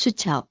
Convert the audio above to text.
수첩